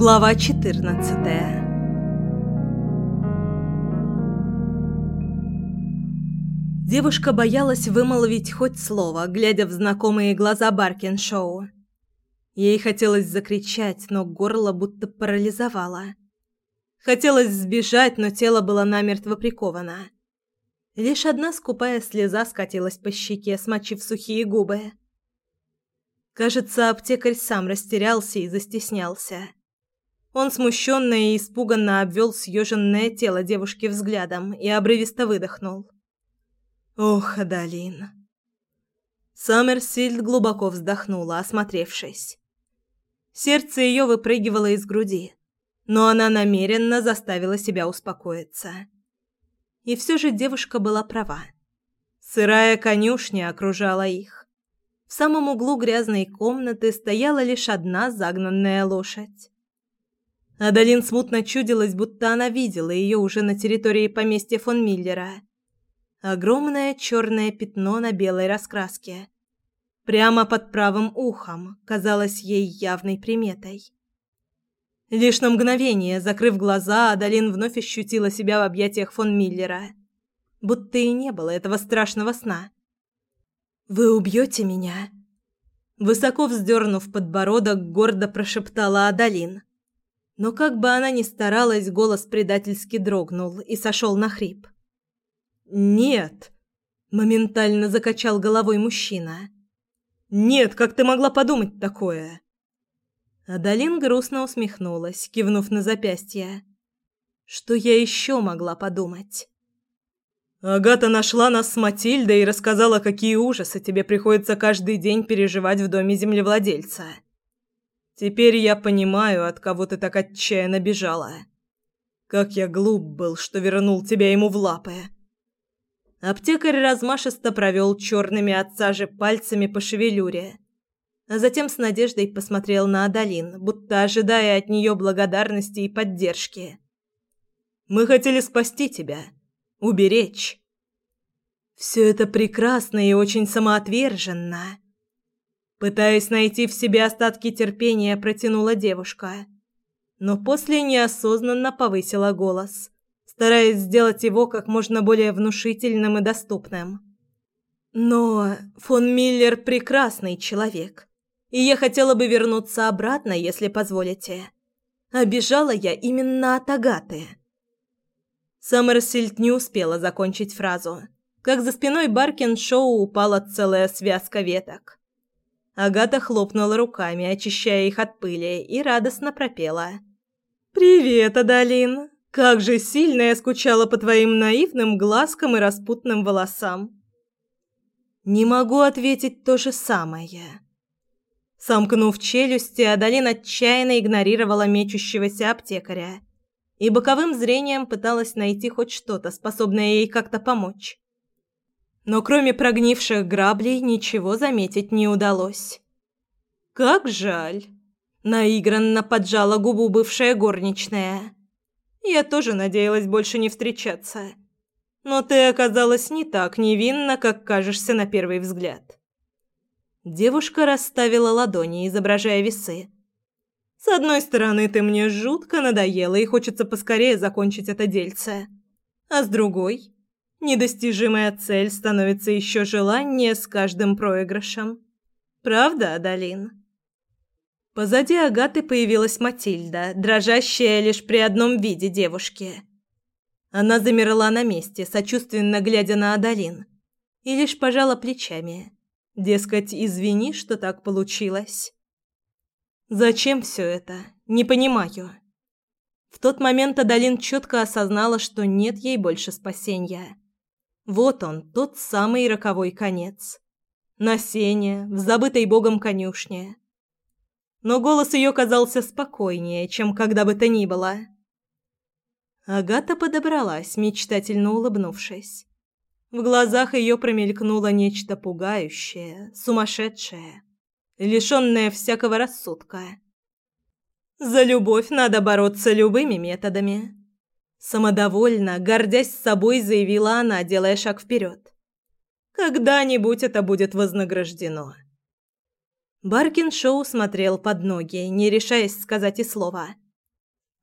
Глава 14 Девушка боялась вымолвить хоть слово, глядя в знакомые глаза Баркиншоу. Ей хотелось закричать, но горло будто парализовало. Хотелось сбежать, но тело было намертво приковано. Лишь одна скупая слеза скатилась по щеке, смочив сухие губы. Кажется, аптекарь сам растерялся и застеснялся. Он смущенно и испуганно обвел съеженное тело девушки взглядом и обрывисто выдохнул. «Ох, Адалин!» Саммерсильд глубоко вздохнула, осмотревшись. Сердце ее выпрыгивало из груди, но она намеренно заставила себя успокоиться. И все же девушка была права. Сырая конюшня окружала их. В самом углу грязной комнаты стояла лишь одна загнанная лошадь. Адалин смутно чудилась, будто она видела ее уже на территории поместья фон Миллера. Огромное черное пятно на белой раскраске. Прямо под правым ухом казалось ей явной приметой. Лишь на мгновение, закрыв глаза, Адалин вновь ощутила себя в объятиях фон Миллера. Будто и не было этого страшного сна. «Вы убьете меня?» Высоко вздернув подбородок, гордо прошептала Адалин. Но как бы она ни старалась, голос предательски дрогнул и сошел на хрип. «Нет!» – моментально закачал головой мужчина. «Нет, как ты могла подумать такое?» Адалин грустно усмехнулась, кивнув на запястье. «Что я еще могла подумать?» «Агата нашла нас с Матильдой и рассказала, какие ужасы тебе приходится каждый день переживать в доме землевладельца». Теперь я понимаю, от кого ты так отчаянно бежала. Как я глуп был, что вернул тебя ему в лапы. Аптекарь размашисто провел черными от сажи пальцами по шевелюре, а затем с надеждой посмотрел на Адалин, будто ожидая от нее благодарности и поддержки. «Мы хотели спасти тебя, уберечь». «Все это прекрасно и очень самоотверженно», Пытаясь найти в себе остатки терпения, протянула девушка. Но после неосознанно повысила голос, стараясь сделать его как можно более внушительным и доступным. «Но фон Миллер прекрасный человек, и я хотела бы вернуться обратно, если позволите. Обежала я именно от Агаты». Саммерсильд не успела закончить фразу, как за спиной Баркин Шоу упала целая связка веток. Агата хлопнула руками, очищая их от пыли, и радостно пропела. «Привет, Адалин! Как же сильно я скучала по твоим наивным глазкам и распутным волосам!» «Не могу ответить то же самое». Сомкнув челюсти, Адалин отчаянно игнорировала мечущегося аптекаря и боковым зрением пыталась найти хоть что-то, способное ей как-то помочь но кроме прогнивших граблей ничего заметить не удалось. «Как жаль!» – наигранно поджала губу бывшая горничная. «Я тоже надеялась больше не встречаться. Но ты оказалась не так невинна, как кажешься на первый взгляд». Девушка расставила ладони, изображая весы. «С одной стороны, ты мне жутко надоела, и хочется поскорее закончить это дельце. А с другой...» Недостижимая цель становится еще желаннее с каждым проигрышем. Правда, Адалин? Позади Агаты появилась Матильда, дрожащая лишь при одном виде девушки. Она замерла на месте, сочувственно глядя на Адалин, и лишь пожала плечами. Дескать, извини, что так получилось. Зачем все это? Не понимаю. В тот момент Адалин четко осознала, что нет ей больше спасения. Вот он, тот самый роковой конец. На сене, в забытой богом конюшне. Но голос ее казался спокойнее, чем когда бы то ни было. Агата подобралась, мечтательно улыбнувшись. В глазах ее промелькнуло нечто пугающее, сумасшедшее, лишенное всякого рассудка. За любовь надо бороться любыми методами. Самодовольно, гордясь собой, заявила она, делая шаг вперед. «Когда-нибудь это будет вознаграждено». Баркин Шоу смотрел под ноги, не решаясь сказать и слова,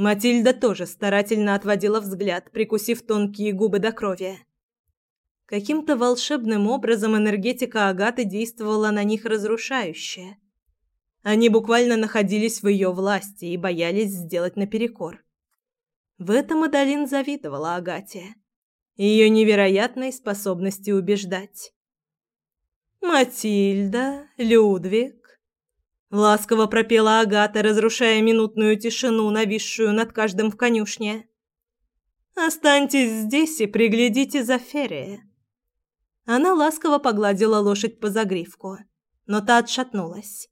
Матильда тоже старательно отводила взгляд, прикусив тонкие губы до крови. Каким-то волшебным образом энергетика Агаты действовала на них разрушающе. Они буквально находились в ее власти и боялись сделать наперекор. В этом Адалин завидовала Агате. Ее невероятной способности убеждать. «Матильда, Людвиг», — ласково пропела Агата, разрушая минутную тишину, нависшую над каждым в конюшне. «Останьтесь здесь и приглядите за Феррией. Она ласково погладила лошадь по загривку, но та отшатнулась.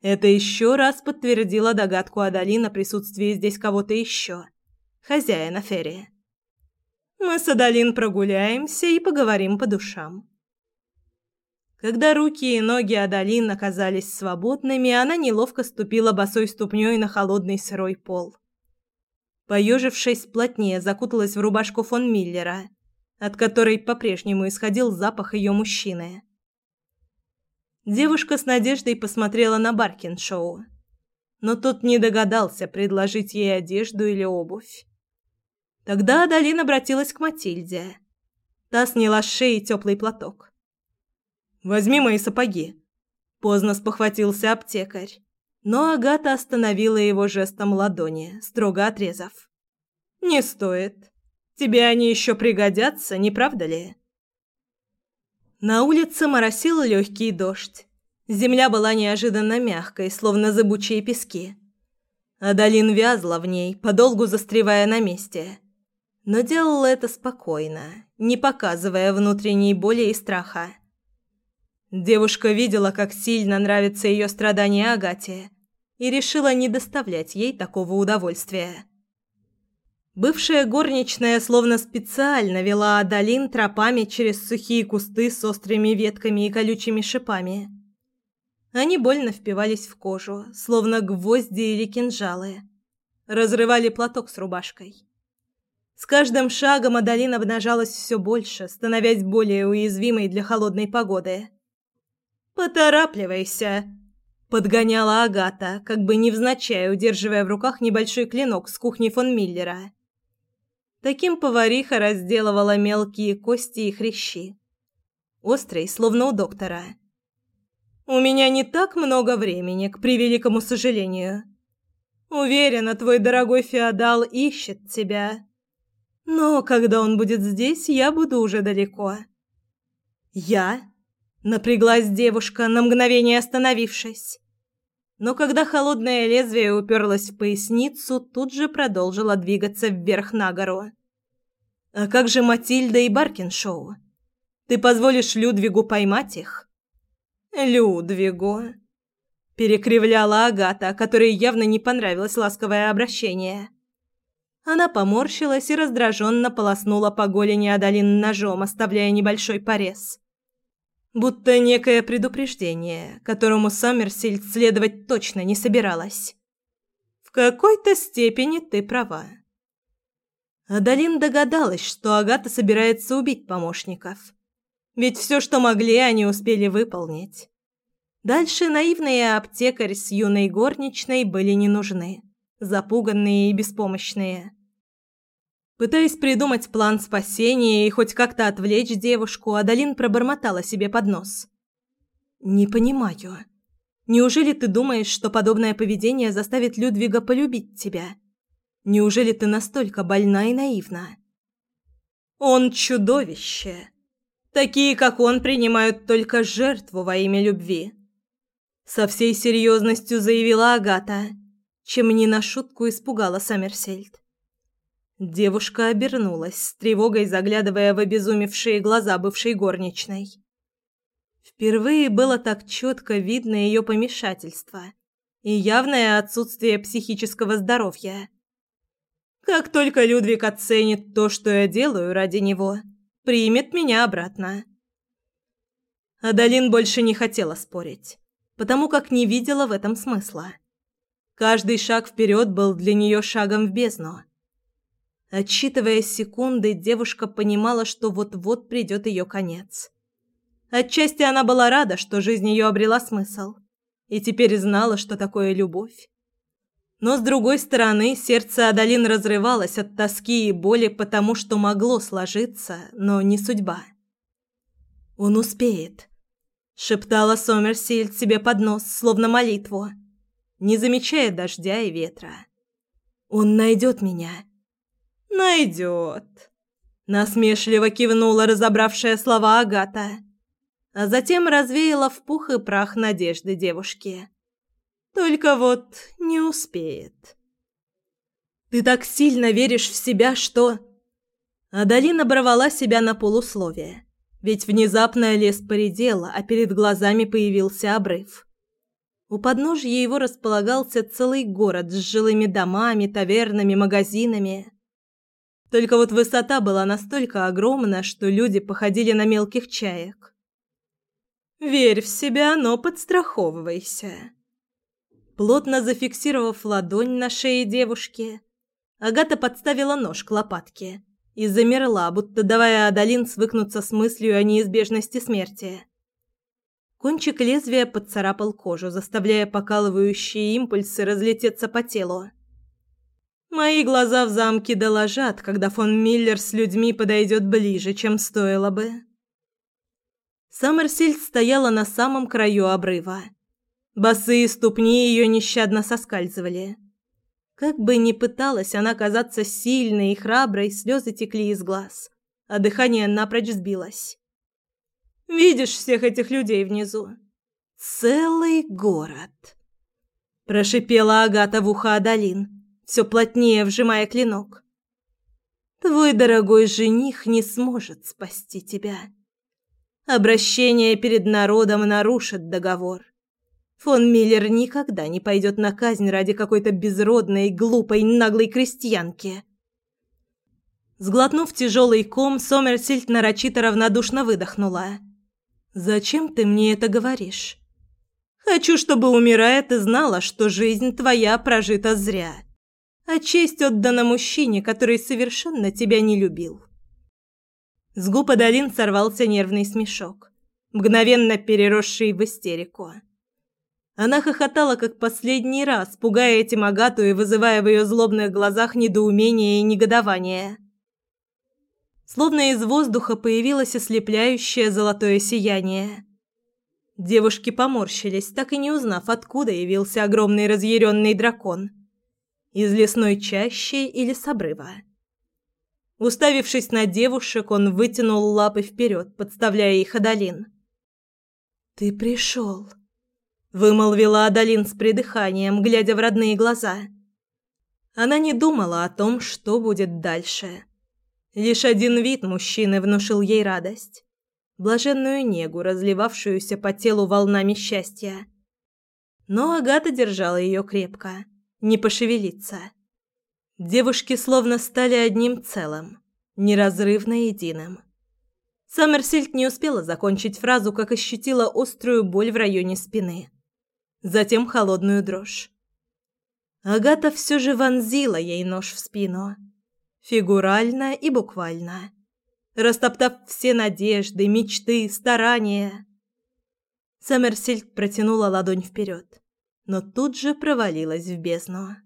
Это еще раз подтвердило догадку Адалин о присутствии здесь кого-то еще. Хозяина Ферри. «Мы с Адалин прогуляемся и поговорим по душам». Когда руки и ноги Адалин оказались свободными, она неловко ступила босой ступней на холодный сырой пол. Поежившись плотнее, закуталась в рубашку фон Миллера от которой по-прежнему исходил запах ее мужчины. Девушка с надеждой посмотрела на Баркиншоу, но тот не догадался предложить ей одежду или обувь. Тогда Адалин обратилась к Матильде. Та сняла с шеи теплый платок. «Возьми мои сапоги», — поздно спохватился аптекарь. Но Агата остановила его жестом ладони, строго отрезав. «Не стоит. Тебе они еще пригодятся, не правда ли? На улице моросил легкий дождь. Земля была неожиданно мягкой, словно зыбучие пески. Адалин вязла в ней, подолгу застревая на месте. Но делала это спокойно, не показывая внутренней боли и страха. Девушка видела, как сильно нравится ее страдание Агате, и решила не доставлять ей такого удовольствия. Бывшая горничная словно специально вела Адалин тропами через сухие кусты с острыми ветками и колючими шипами. Они больно впивались в кожу, словно гвозди или кинжалы. Разрывали платок с рубашкой. С каждым шагом Адалин обнажалась все больше, становясь более уязвимой для холодной погоды. «Поторапливайся!» — подгоняла Агата, как бы невзначай удерживая в руках небольшой клинок с кухни фон Миллера. Таким повариха разделывала мелкие кости и хрящи. Острый, словно у доктора. «У меня не так много времени, к превеликому сожалению. Уверена, твой дорогой феодал ищет тебя. Но когда он будет здесь, я буду уже далеко». «Я?» — напряглась девушка, на мгновение остановившись. Но когда холодное лезвие уперлось в поясницу, тут же продолжила двигаться вверх на гору. А как же Матильда и Баркиншоу? Ты позволишь Людвигу поймать их? Людвигу. Перекривляла Агата, которой явно не понравилось ласковое обращение. Она поморщилась и раздраженно полоснула по голени Адалин ножом, оставляя небольшой порез. Будто некое предупреждение, которому Сомерсильд следовать точно не собиралась. В какой-то степени ты права. Адалин догадалась, что Агата собирается убить помощников. Ведь все, что могли, они успели выполнить. Дальше наивные аптекарь с юной горничной были не нужны, запуганные и беспомощные. Пытаясь придумать план спасения и хоть как-то отвлечь девушку, Адалин пробормотала себе под нос. «Не понимаю. Неужели ты думаешь, что подобное поведение заставит Людвига полюбить тебя?» Неужели ты настолько больна и наивна? Он чудовище. Такие, как он, принимают только жертву во имя любви. Со всей серьезностью заявила Агата, чем не на шутку испугала Саммерсельд. Девушка обернулась, с тревогой заглядывая в обезумевшие глаза бывшей горничной. Впервые было так четко видно ее помешательство и явное отсутствие психического здоровья. Как только Людвиг оценит то, что я делаю ради него, примет меня обратно. Адалин больше не хотела спорить, потому как не видела в этом смысла. Каждый шаг вперед был для нее шагом в бездну. Отсчитывая секунды, девушка понимала, что вот-вот придет ее конец. Отчасти она была рада, что жизнь ее обрела смысл, и теперь знала, что такое любовь. Но с другой стороны, сердце Адалин разрывалось от тоски и боли, потому что могло сложиться, но не судьба. Он успеет, шептала Сомерсильд себе под нос, словно молитву, не замечая дождя и ветра. Он найдет меня. Найдет. Насмешливо кивнула разобравшая слова Агата, а затем развеяла в пух и прах надежды девушки. Только вот не успеет. Ты так сильно веришь в себя, что Адалина оборвала себя на полусловие. Ведь внезапно лес поредел, а перед глазами появился обрыв. У подножья его располагался целый город с жилыми домами, тавернами, магазинами. Только вот высота была настолько огромна, что люди походили на мелких чаек. «Верь в себя, но подстраховывайся», Плотно зафиксировав ладонь на шее девушки, Агата подставила нож к лопатке и замерла, будто давая Адалин свыкнуться с мыслью о неизбежности смерти. Кончик лезвия поцарапал кожу, заставляя покалывающие импульсы разлететься по телу. Мои глаза в замке доложат, когда фон Миллер с людьми подойдет ближе, чем стоило бы. Саммерсильд стояла на самом краю обрыва Босые ступни ее нещадно соскальзывали. Как бы ни пыталась она казаться сильной и храброй, слезы текли из глаз, а дыхание напрочь сбилось. «Видишь всех этих людей внизу? Целый город!» Прошипела Агата в ухо Адалин, все плотнее вжимая клинок. «Твой дорогой жених не сможет спасти тебя. Обращение перед народом нарушит договор» Фон Миллер никогда не пойдет на казнь ради какой-то безродной, глупой, наглой крестьянки. Сглотнув тяжелый ком, Сомерсильд нарочито равнодушно выдохнула. «Зачем ты мне это говоришь?» «Хочу, чтобы, умирая, ты знала, что жизнь твоя прожита зря, а честь отдана мужчине, который совершенно тебя не любил». С губ Адалин сорвался нервный смешок, мгновенно переросший в истерику. Она хохотала как последний раз, пугая этим Агату и вызывая в ее злобных глазах недоумение и негодование. Словно из воздуха появилось ослепляющее золотое сияние. Девушки поморщились, так и не узнав, откуда явился огромный разъяренный дракон. Из лесной чащи или с обрыва. Уставившись на девушек, он вытянул лапы вперед, подставляя их Адалин. «Ты пришел», вымолвила Адалин с придыханием, глядя в родные глаза. Она не думала о том, что будет дальше. Лишь один вид мужчины внушил ей радость, блаженную негу, разливавшуюся по телу волнами счастья. Но Агата держала ее крепко, не пошевелиться. Девушки словно стали одним целым, неразрывно единым. Саммерсильд не успела закончить фразу, как ощутила острую боль в районе спины затем холодную дрожь. Агата все же вонзила ей нож в спину, фигурально и буквально, растоптав все надежды, мечты, старания. Саммерсильд протянула ладонь вперед, но тут же провалилась в бездну.